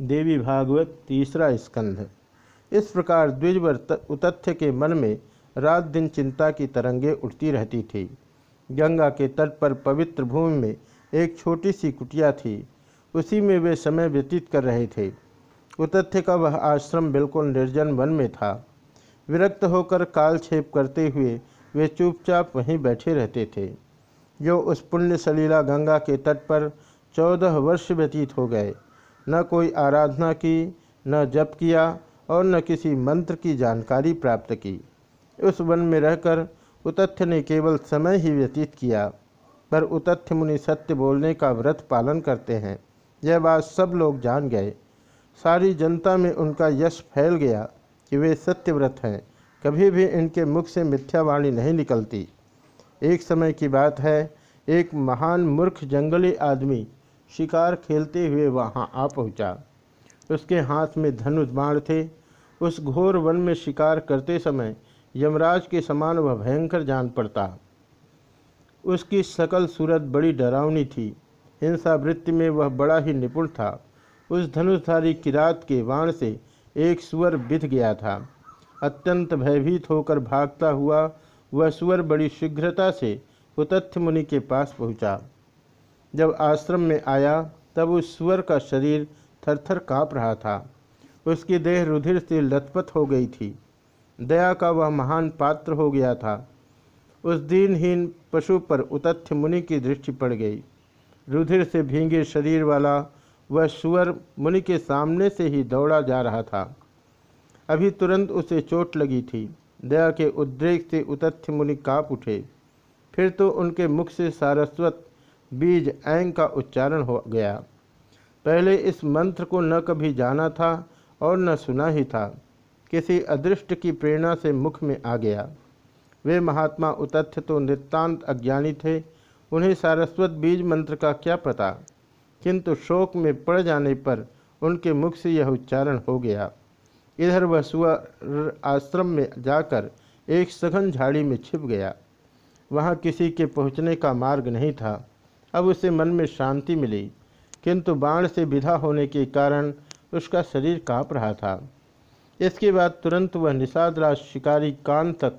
देवी भागवत तीसरा स्कंध इस प्रकार द्विजवर उतथ्य के मन में रात दिन चिंता की तरंगे उठती रहती थी। गंगा के तट पर पवित्र भूमि में एक छोटी सी कुटिया थी। उसी में वे समय व्यतीत कर रहे थे। उतथ्य का वह आश्रम बिल्कुल निर्जन वन में था। विरक्त होकर कालक्षेप करते हुए वे चुपचाप वहीं बैठे रहते थे। जो उस पुण्य सलीला गंगा के तट पर चौदह वर्ष व्यतीत हो गए। न कोई आराधना की, न जप किया और न किसी मंत्र की जानकारी प्राप्त की। उस वन में रहकर उतथ्य ने केवल समय ही व्यतीत किया, पर उतथ्य मुनि सत्य बोलने का व्रत पालन करते हैं। यह बात सब लोग जान गए। सारी जनता में उनका यश फैल गया कि वे सत्यव्रत हैं। कभी भी इनके मुख से मिथ्यावाणी नहीं निकलती। एक समय की बात है, एक महान मूर्ख जंगली आदमी शिकार खेलते हुए वहाँ आ पहुँचा। उसके हाथ में धनुष बाण थे। उस घोर वन में शिकार करते समय यमराज के समान वह भयंकर जान पड़ता। उसकी सकल सूरत बड़ी डरावनी थी। हिंसा वृत्ति में वह बड़ा ही निपुण था। उस धनुषधारी किरात के बाण से एक सुअर बिध गया था। अत्यंत भयभीत होकर भागता हुआ वह सुअर बड़ी शीघ्रता से उतथ्य मुनि के पास पहुँचा। जब आश्रम में आया, तब उस स्वर का शरीर थरथर काँप रहा था। उसकी देह रुधिर से लथपथ हो गई थी। दया का वह महान पात्र हो गया था। उस दिनहीन पशु पर उतथ्य मुनि की दृष्टि पड़ गई। रुधिर से भींगे शरीर वाला वह सुअर मुनि के सामने से ही दौड़ा जा रहा था। अभी तुरंत उसे चोट लगी थी। दया के उद्रेक से उतथ्य मुनि काँप उठे। फिर तो उनके मुख से सारस्वत बीज ऐंग का उच्चारण हो गया। पहले इस मंत्र को न कभी जाना था और न सुना ही था। किसी अदृष्ट की प्रेरणा से मुख में आ गया। वे महात्मा उतथ्य तो नितांत अज्ञानी थे। उन्हें सारस्वत बीज मंत्र का क्या पता? किंतु शोक में पड़ जाने पर उनके मुख से यह उच्चारण हो गया। इधर वह स्वर आश्रम में जाकर एक सघन झाड़ी में छिप गया। वहाँ किसी के पहुँचने का मार्ग नहीं था। अब उसे मन में शांति मिली, किंतु बाण से विधा होने के कारण उसका शरीर काँप रहा था। इसके बाद तुरंत वह निषादराज शिकारी कान तक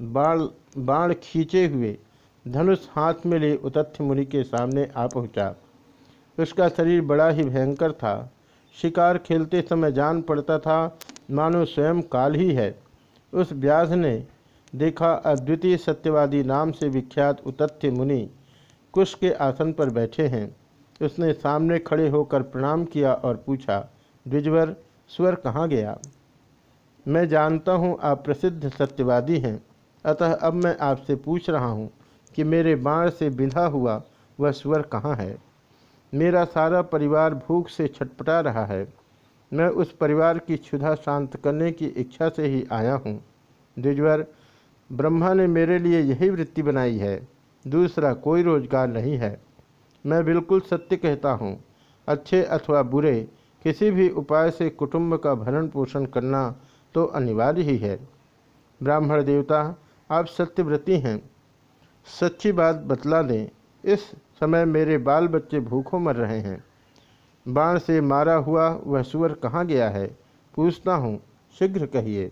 बाण बाण खींचे हुए धनुष हाथ में ले उतथ्य मुनि के सामने आ पहुँचा। उसका शरीर बड़ा ही भयंकर था। शिकार खेलते समय जान पड़ता था, मानो स्वयं काल ही है। उस व्याध ने देखा, अद्वितीय सत्यवादी नाम से विख्यात उतथ्य मुनि कुश के आसन पर बैठे हैं। उसने सामने खड़े होकर प्रणाम किया और पूछा द्विजवर स्वर कहाँ गया? मैं जानता हूँ आप प्रसिद्ध सत्यवादी हैं। अतः अब मैं आपसे पूछ रहा हूँ कि मेरे बाण से बिंधा हुआ वह स्वर कहाँ है? मेरा सारा परिवार भूख से छटपटा रहा है। मैं उस परिवार की क्षुधा शांत करने की इच्छा से ही आया हूँ। द्विजवर ब्रह्मा ने मेरे लिए यही वृत्ति बनाई है। दूसरा कोई रोज़गार नहीं है। मैं बिल्कुल सत्य कहता हूँ, अच्छे अथवा बुरे, किसी भी उपाय से कुटुंब का भरण पोषण करना तो अनिवार्य ही है। ब्राह्मण देवता, आप सत्यव्रती हैं। सच्ची बात बतला दें, इस समय मेरे बाल बच्चे भूखों मर रहे हैं। बाण से मारा हुआ वह सुअर कहाँ गया है? पूछता हूँ, शीघ्र कहिए।